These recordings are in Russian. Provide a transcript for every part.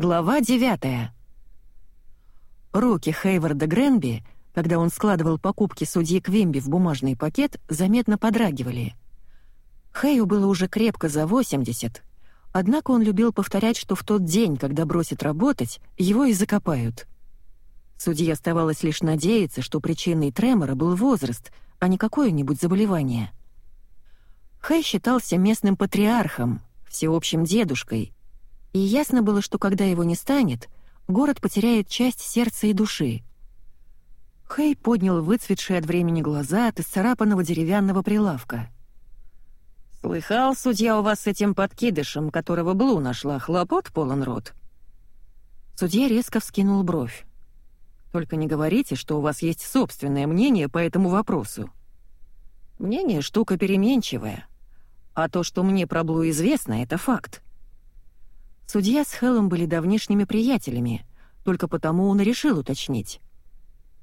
Глава 9 Руки Хейварда Гренби, когда он складывал покупки судьи Квимби в бумажный пакет, заметно подрагивали. Хэю было уже крепко за 80, однако он любил повторять, что в тот день, когда бросит работать, его и закопают. Судье оставалось лишь надеяться, что причиной тремора был возраст, а не какое-нибудь заболевание. Хэй считался местным патриархом, всеобщим дедушкой — и ясно было, что когда его не станет, город потеряет часть сердца и души. Хей поднял выцветшие от времени глаза от исцарапанного деревянного прилавка. «Слыхал, судья, у вас с этим подкидышем, которого Блу нашла, хлопот полон рот?» Судья резко вскинул бровь. «Только не говорите, что у вас есть собственное мнение по этому вопросу». «Мнение — штука переменчивая. А то, что мне про Блу известно, — это факт. Судья с Хеллом были давнишними приятелями, только потому он и решил уточнить.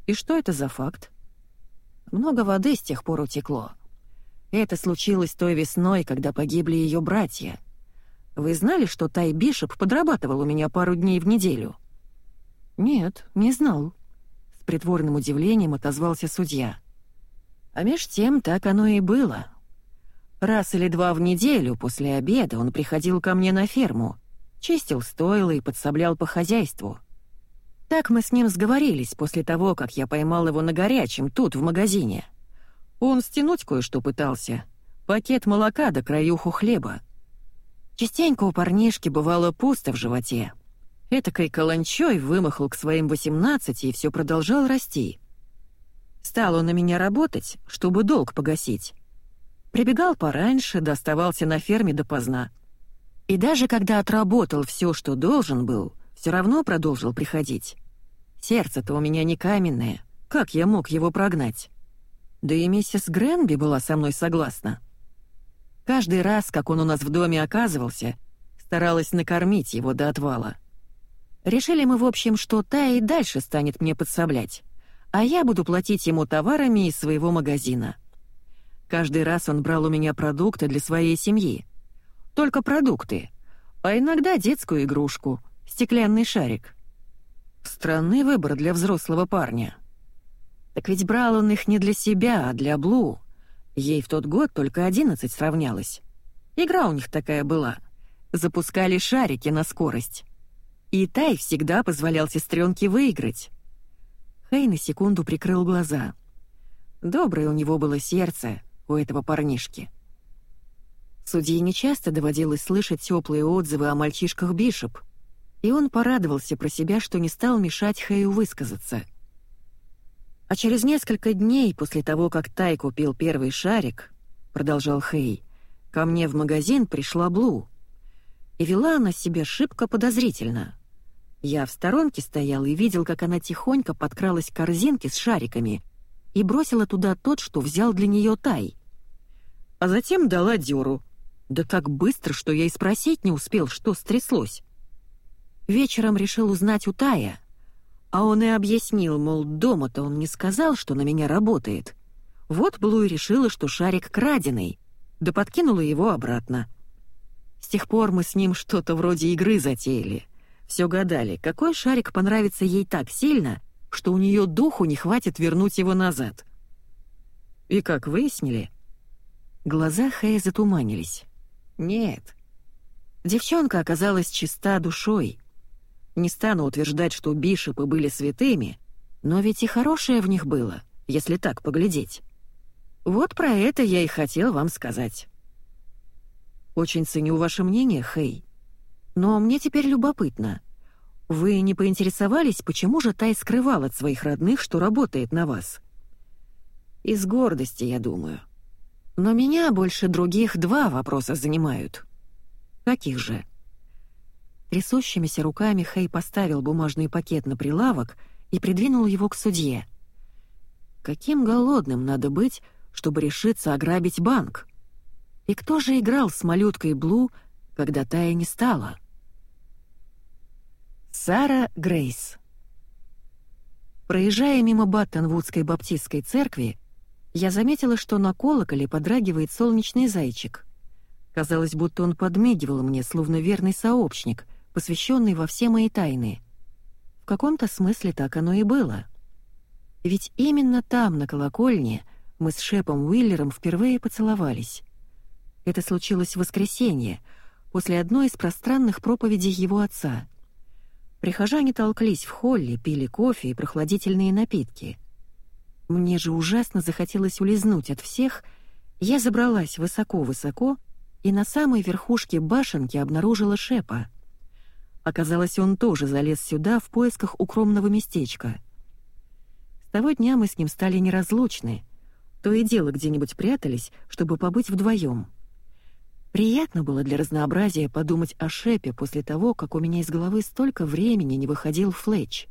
И что это за факт? Много воды с тех пор утекло. Это случилось той весной, когда погибли ее братья. Вы знали, что Тай Бишоп подрабатывал у меня пару дней в неделю? Нет, не знал. С притворным удивлением отозвался судья. А меж тем так оно и было. Раз или два в неделю после обеда он приходил ко мне на ферму — чистил стойло и подсоблял по хозяйству. Так мы с ним сговорились после того, как я поймал его на горячем тут, в магазине. Он стянуть кое-что пытался. Пакет молока до краюху хлеба. Частенько у парнишки бывало пусто в животе. Этакой каланчой вымахал к своим 18 и все продолжал расти. Стал он на меня работать, чтобы долг погасить. Прибегал пораньше, доставался на ферме допоздна. И даже когда отработал все, что должен был, все равно продолжил приходить. Сердце-то у меня не каменное, как я мог его прогнать? Да и миссис Гренби была со мной согласна. Каждый раз, как он у нас в доме оказывался, старалась накормить его до отвала. Решили мы, в общем, что та и дальше станет мне подсоблять, а я буду платить ему товарами из своего магазина. Каждый раз он брал у меня продукты для своей семьи — только продукты. А иногда детскую игрушку, стеклянный шарик. Странный выбор для взрослого парня. Так ведь брал он их не для себя, а для Блу. Ей в тот год только одиннадцать сравнялось. Игра у них такая была. Запускали шарики на скорость. И Тай всегда позволял сестренке выиграть. Хей на секунду прикрыл глаза. Доброе у него было сердце, у этого парнишки. Судье нечасто доводилось слышать теплые отзывы о мальчишках Бишоп, и он порадовался про себя, что не стал мешать Хэю высказаться. А через несколько дней после того, как Тай купил первый шарик, продолжал Хэй, ко мне в магазин пришла Блу. И вела она себя шибко подозрительно. Я в сторонке стоял и видел, как она тихонько подкралась к корзинке с шариками и бросила туда тот, что взял для нее Тай. А затем дала дёру — да так быстро, что я и спросить не успел, что стряслось. Вечером решил узнать у Тая, а он и объяснил, мол, дома-то он не сказал, что на меня работает. Вот Блу и решила, что шарик краденый, да подкинула его обратно. С тех пор мы с ним что-то вроде игры затеяли. Все гадали, какой шарик понравится ей так сильно, что у нее духу не хватит вернуть его назад. И как выяснили, глаза Хэя затуманились. Нет. Девчонка оказалась чиста душой. Не стану утверждать, что бишопы были святыми, но ведь и хорошее в них было, если так поглядеть. Вот про это я и хотел вам сказать. Очень ценю ваше мнение, Хей. Но мне теперь любопытно. Вы не поинтересовались, почему же Тай скрывал от своих родных, что работает на вас? Из гордости, я думаю. — но меня больше других два вопроса занимают. Каких же? Трясущимися руками Хей поставил бумажный пакет на прилавок и придвинул его к судье. Каким голодным надо быть, чтобы решиться ограбить банк? И кто же играл с малюткой Блу, когда Тая не стала? Сара Грейс Проезжая мимо Баттонвудской баптистской церкви, я заметила, что на колоколе подрагивает солнечный зайчик. Казалось, будто он подмигивал мне, словно верный сообщник, посвященный во все мои тайны. В каком-то смысле так оно и было. Ведь именно там, на колокольне, мы с Шепом Уиллером впервые поцеловались. Это случилось в воскресенье, после одной из пространных проповедей его отца. Прихожане толклись в холле, пили кофе и прохладительные напитки. Мне же ужасно захотелось улизнуть от всех, я забралась высоко-высоко и на самой верхушке башенки обнаружила Шепа. Оказалось, он тоже залез сюда в поисках укромного местечка. С того дня мы с ним стали неразлучны. То и дело где-нибудь прятались, чтобы побыть вдвоем. Приятно было для разнообразия подумать о Шепе после того, как у меня из головы столько времени не выходил Флетч.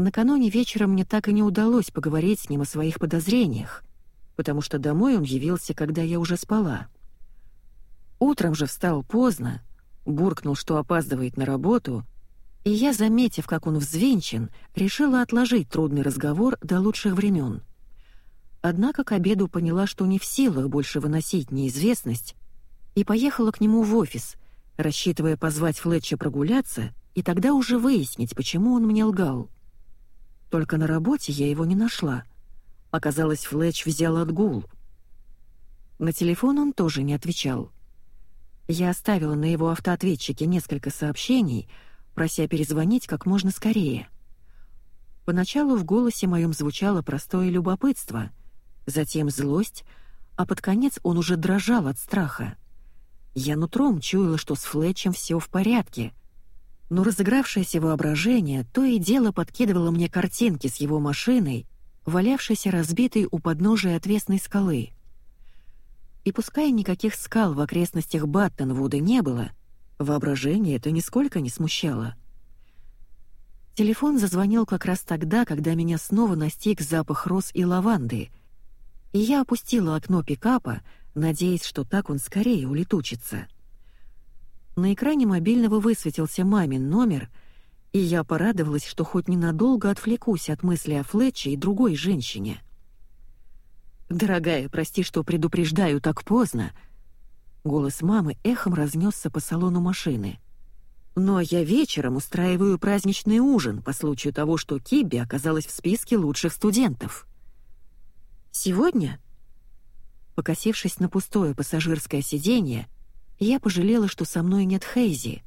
Накануне вечером мне так и не удалось поговорить с ним о своих подозрениях, потому что домой он явился, когда я уже спала. Утром же встал поздно, буркнул, что опаздывает на работу, и я, заметив, как он взвинчен, решила отложить трудный разговор до лучших времен. Однако к обеду поняла, что не в силах больше выносить неизвестность, и поехала к нему в офис, рассчитывая позвать Флетча прогуляться и тогда уже выяснить, почему он мне лгал. Только на работе я его не нашла. Оказалось, Флетч взял отгул. На телефон он тоже не отвечал. Я оставила на его автоответчике несколько сообщений, прося перезвонить как можно скорее. Поначалу в голосе моем звучало простое любопытство, затем злость, а под конец он уже дрожал от страха. Я нутром чуяла, что с Флетчем все в порядке, но разыгравшееся воображение то и дело подкидывало мне картинки с его машиной, валявшейся разбитой у подножия отвесной скалы — и пускай никаких скал в окрестностях Баттонвуда не было, воображение это нисколько не смущало. Телефон зазвонил как раз тогда, когда меня снова настиг запах роз и лаванды, и я опустила окно пикапа, надеясь, что так он скорее улетучится. На экране мобильного высветился мамин номер, и я порадовалась, что хоть ненадолго отвлекусь от мысли о Флетче и другой женщине — «Дорогая, прости, что предупреждаю так поздно». Голос мамы эхом разнесся по салону машины. «Но я вечером устраиваю праздничный ужин по случаю того, что Кибби оказалась в списке лучших студентов». «Сегодня?» Покосившись на пустое пассажирское сиденье, я пожалела, что со мной нет Хейзи.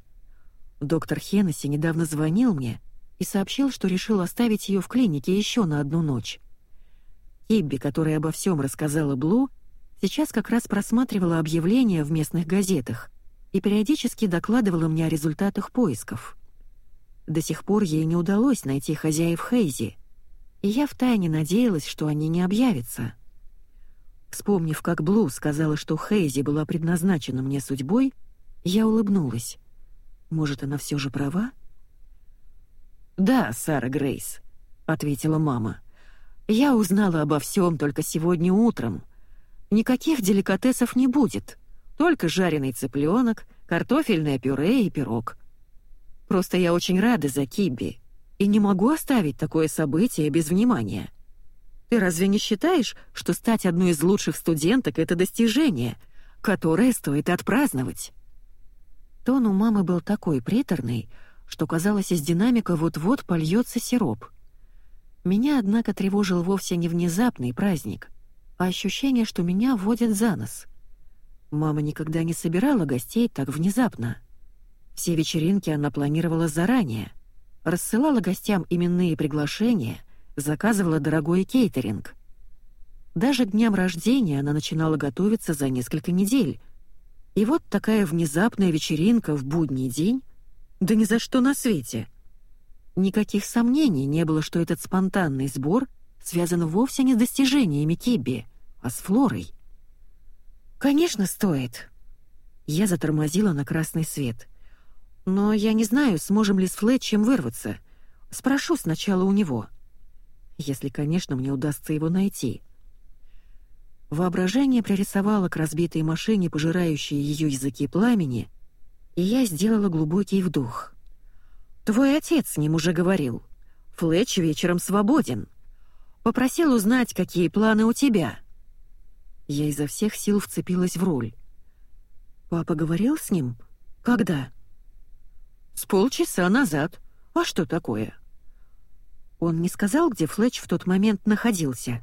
Доктор Хеннесси недавно звонил мне и сообщил, что решил оставить ее в клинике еще на одну ночь. Кибби, которая обо всем рассказала Блу, сейчас как раз просматривала объявления в местных газетах и периодически докладывала мне о результатах поисков. До сих пор ей не удалось найти хозяев Хейзи, и я втайне надеялась, что они не объявятся. Вспомнив, как Блу сказала, что Хейзи была предназначена мне судьбой, я улыбнулась. Может, она все же права? «Да, Сара Грейс», — ответила мама. Я узнала обо всем только сегодня утром. Никаких деликатесов не будет, только жареный цыпленок, картофельное пюре и пирог. Просто я очень рада за Кибби и не могу оставить такое событие без внимания. Ты разве не считаешь, что стать одной из лучших студенток — это достижение, которое стоит отпраздновать?» Тон у мамы был такой приторный, что казалось, из динамика вот-вот польется сироп. Меня, однако, тревожил вовсе не внезапный праздник, а ощущение, что меня водят за нос. Мама никогда не собирала гостей так внезапно. Все вечеринки она планировала заранее, рассылала гостям именные приглашения, заказывала дорогой кейтеринг. Даже дням рождения она начинала готовиться за несколько недель. И вот такая внезапная вечеринка в будний день, да ни за что на свете — Никаких сомнений не было, что этот спонтанный сбор связан вовсе не с достижениями Кибби, а с Флорой. «Конечно, стоит». Я затормозила на красный свет. «Но я не знаю, сможем ли с Флетчем вырваться. Спрошу сначала у него. Если, конечно, мне удастся его найти». Воображение пририсовало к разбитой машине, пожирающей ее языки пламени, и я сделала глубокий вдох — Твой отец с ним уже говорил. Флетч вечером свободен. Попросил узнать, какие планы у тебя. Я изо всех сил вцепилась в роль. Папа говорил с ним? Когда? «С полчаса назад. А что такое?» Он не сказал, где Флетч в тот момент находился.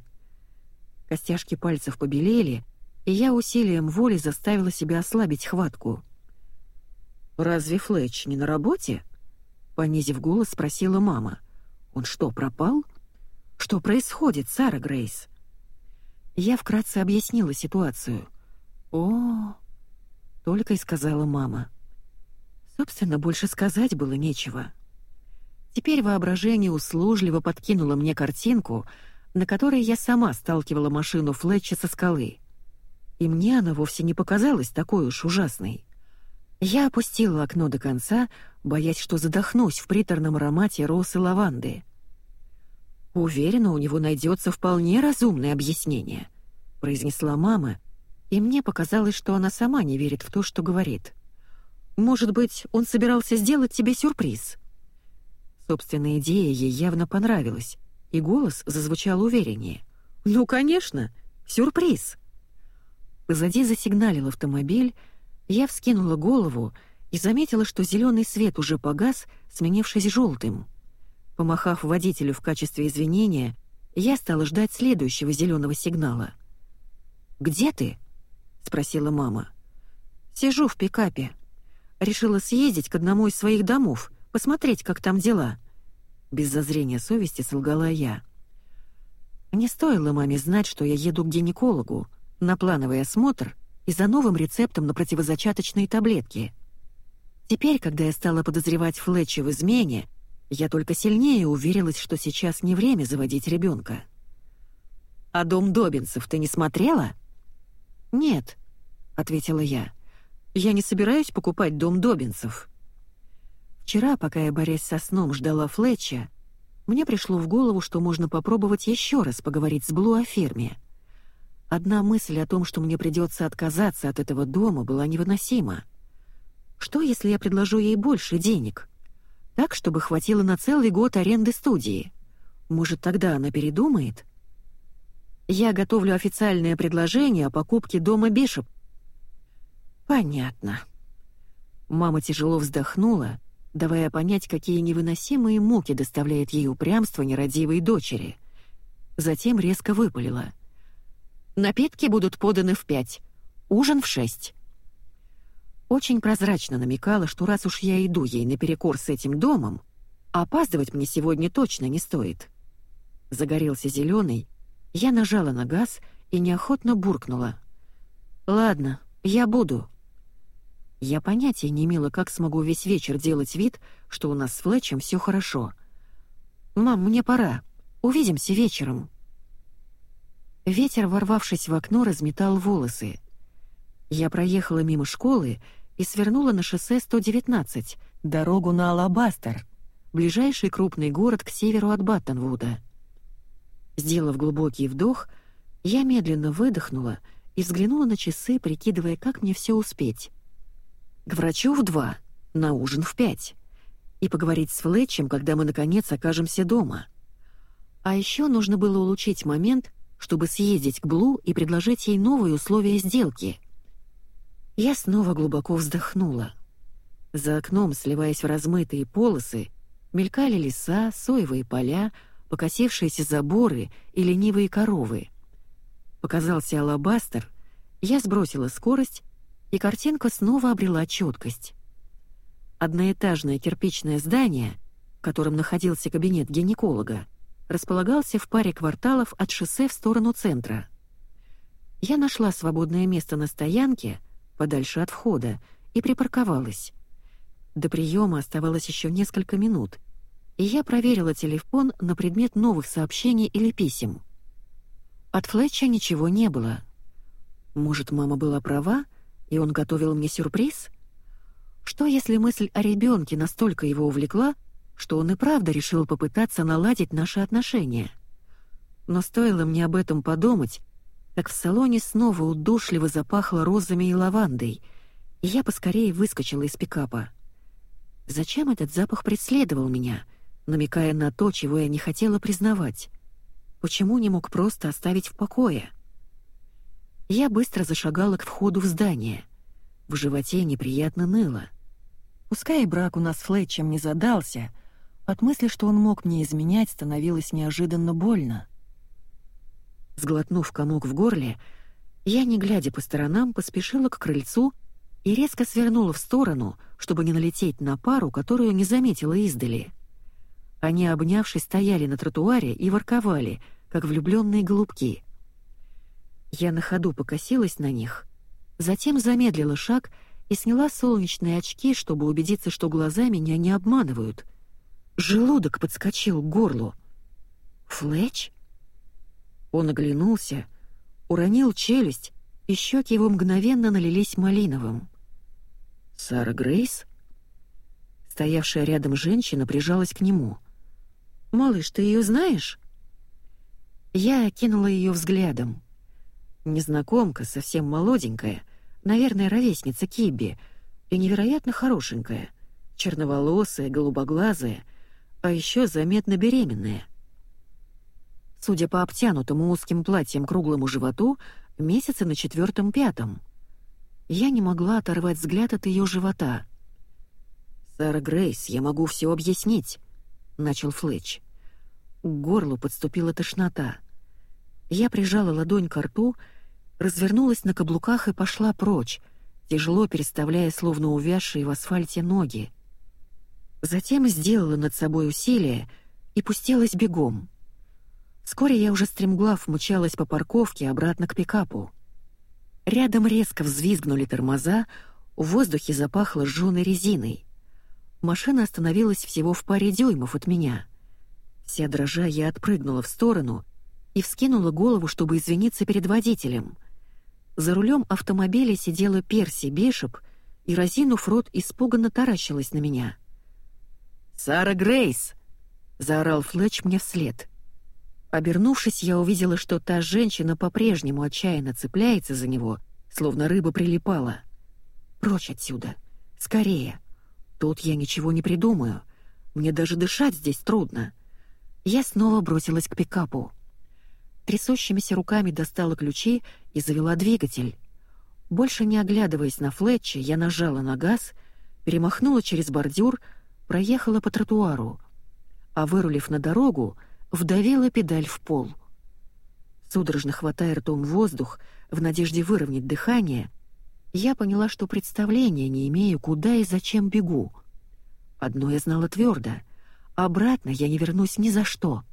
Костяшки пальцев побелели, и я усилием воли заставила себя ослабить хватку. «Разве Флетч не на работе?» Понизив голос, спросила мама. «Он что, пропал? Что происходит, Сара Грейс?» Я вкратце объяснила ситуацию. «О, только и сказала мама. Собственно, больше сказать было нечего. Теперь воображение услужливо подкинуло мне картинку, на которой я сама сталкивала машину Флетча со скалы. И мне она вовсе не показалась такой уж ужасной. Я опустила окно до конца, боясь, что задохнусь в приторном аромате роз и лаванды. «Уверена, у него найдется вполне разумное объяснение», — произнесла мама, и мне показалось, что она сама не верит в то, что говорит. «Может быть, он собирался сделать тебе сюрприз?» Собственная идея ей явно понравилась, и голос зазвучал увереннее. «Ну, конечно! Сюрприз!» Позади засигналил автомобиль, я вскинула голову и заметила, что зеленый свет уже погас, сменившись желтым. Помахав водителю в качестве извинения, я стала ждать следующего зеленого сигнала. «Где ты?» — спросила мама. «Сижу в пикапе. Решила съездить к одному из своих домов, посмотреть, как там дела». Без зазрения совести солгала я. Не стоило маме знать, что я еду к гинекологу на плановый осмотр и за новым рецептом на противозачаточные таблетки. Теперь, когда я стала подозревать Флетча в измене, я только сильнее уверилась, что сейчас не время заводить ребенка. «А дом Добинцев ты не смотрела?» «Нет», — ответила я. «Я не собираюсь покупать дом Добинцев». Вчера, пока я, борясь со сном, ждала Флетча, мне пришло в голову, что можно попробовать еще раз поговорить с Блу о ферме. Одна мысль о том, что мне придется отказаться от этого дома, была невыносима. Что, если я предложу ей больше денег? Так, чтобы хватило на целый год аренды студии. Может, тогда она передумает? Я готовлю официальное предложение о покупке дома Бишоп. Понятно. Мама тяжело вздохнула, давая понять, какие невыносимые муки доставляет ей упрямство нерадивой дочери. Затем резко выпалила — Напитки будут поданы в пять, ужин в шесть. Очень прозрачно намекала, что раз уж я иду ей наперекор с этим домом, опаздывать мне сегодня точно не стоит. Загорелся зеленый, я нажала на газ и неохотно буркнула. «Ладно, я буду». Я понятия не имела, как смогу весь вечер делать вид, что у нас с Флетчем все хорошо. «Мам, мне пора. Увидимся вечером». Ветер, ворвавшись в окно, разметал волосы. Я проехала мимо школы и свернула на шоссе 119, дорогу на Алабастер, ближайший крупный город к северу от Баттонвуда. Сделав глубокий вдох, я медленно выдохнула и взглянула на часы, прикидывая, как мне все успеть. К врачу в два, на ужин в пять. И поговорить с Флетчем, когда мы, наконец, окажемся дома. А еще нужно было улучшить момент, чтобы съездить к Блу и предложить ей новые условия сделки. Я снова глубоко вздохнула. За окном, сливаясь в размытые полосы, мелькали леса, соевые поля, покосившиеся заборы и ленивые коровы. Показался алабастер, я сбросила скорость, и картинка снова обрела четкость. Одноэтажное кирпичное здание, в котором находился кабинет гинеколога, располагался в паре кварталов от шоссе в сторону центра. Я нашла свободное место на стоянке, подальше от входа, и припарковалась. До приема оставалось еще несколько минут, и я проверила телефон на предмет новых сообщений или писем. От Флетча ничего не было. Может, мама была права, и он готовил мне сюрприз? Что, если мысль о ребенке настолько его увлекла, что он и правда решил попытаться наладить наши отношения. Но стоило мне об этом подумать, как в салоне снова удушливо запахло розами и лавандой, и я поскорее выскочила из пикапа. Зачем этот запах преследовал меня, намекая на то, чего я не хотела признавать? Почему не мог просто оставить в покое? Я быстро зашагала к входу в здание. В животе неприятно ныло. Пускай брак у нас с Флетчем не задался, от мысли, что он мог мне изменять, становилось неожиданно больно. Сглотнув комок в горле, я, не глядя по сторонам, поспешила к крыльцу и резко свернула в сторону, чтобы не налететь на пару, которую не заметила издали. Они, обнявшись, стояли на тротуаре и ворковали, как влюбленные голубки. Я на ходу покосилась на них, затем замедлила шаг и сняла солнечные очки, чтобы убедиться, что глаза меня не обманывают. Желудок подскочил к горлу. «Флетч?» Он оглянулся, уронил челюсть, и щеки его мгновенно налились малиновым. «Сара Грейс?» Стоявшая рядом женщина прижалась к нему. «Малыш, ты ее знаешь?» Я окинула ее взглядом. Незнакомка, совсем молоденькая, наверное, ровесница Киби, и невероятно хорошенькая, черноволосая, голубоглазая, а еще заметно беременная. Судя по обтянутому узким платьем круглому животу, месяца на четвертом-пятом. Я не могла оторвать взгляд от ее живота. «Сара Грейс, я могу все объяснить», — начал Флетч. К горлу подступила тошнота. Я прижала ладонь к рту, развернулась на каблуках и пошла прочь, тяжело переставляя словно увязшие в асфальте ноги. Затем сделала над собой усилие и пустилась бегом. Вскоре я уже стремглав мчалась по парковке обратно к пикапу. Рядом резко взвизгнули тормоза, в воздухе запахло сжёной резиной. Машина остановилась всего в паре дюймов от меня. Вся дрожа я отпрыгнула в сторону и вскинула голову, чтобы извиниться перед водителем. За рулем автомобиля сидела Перси Бишоп и, разинув рот, испуганно таращилась на меня. «Сара Грейс!» — заорал Флетч мне вслед. Обернувшись, я увидела, что та женщина по-прежнему отчаянно цепляется за него, словно рыба прилипала. «Прочь отсюда! Скорее! Тут я ничего не придумаю. Мне даже дышать здесь трудно!» Я снова бросилась к пикапу. Трясущимися руками достала ключи и завела двигатель. Больше не оглядываясь на Флетча, я нажала на газ, перемахнула через бордюр, проехала по тротуару, а вырулив на дорогу, вдавила педаль в пол. Судорожно хватая ртом воздух, в надежде выровнять дыхание, я поняла, что представления не имею, куда и зачем бегу. Одно я знала твердо — обратно я не вернусь ни за что —